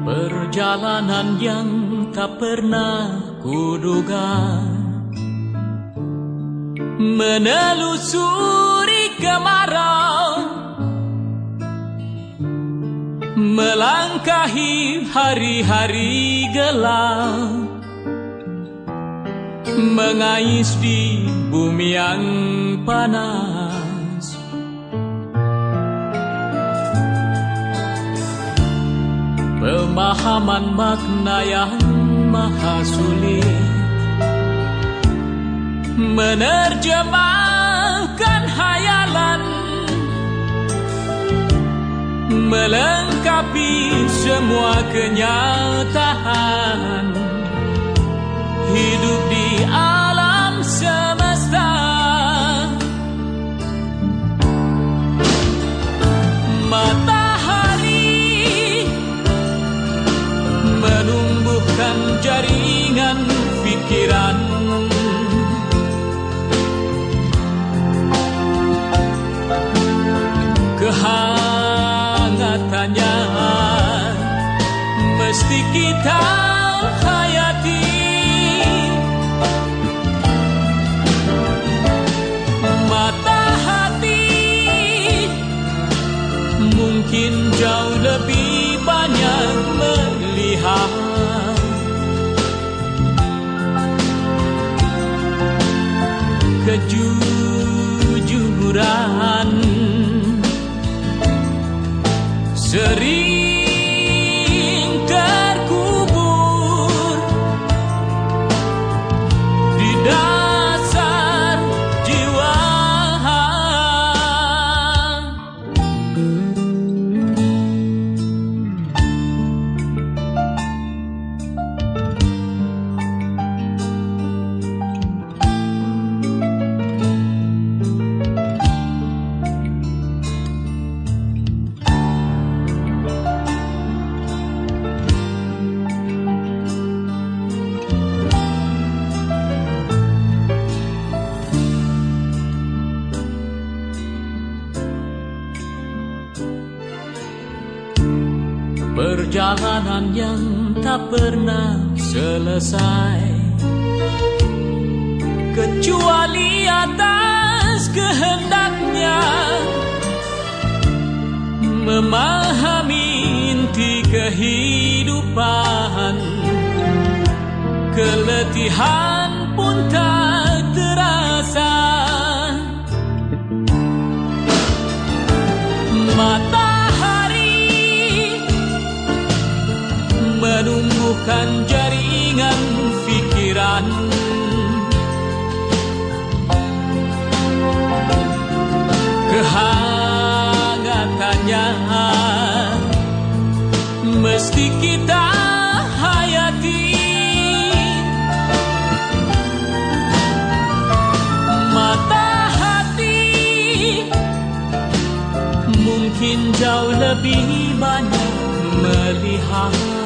Perjalanan yang tak pernah kuduga. Menelusuri kemarau. Melangkahi hari-hari gelap. Mengais di bumi yang panas Pemahaman makna yang maha sulit. Menerjemahkan hayalan Melengkapi semua kenyataan Mungkin jauh lebih banyak melihat. Kejujuran Perjalanan yang tak pernah selesai. Kecuali atas kehendaknya Memahami inti kehidupan. Keletihan pun tak menumbuhkan jaringan pikiran. Kehangatannya mesti kita hayati. Mata hati mungkin jauh lebih banyak melihat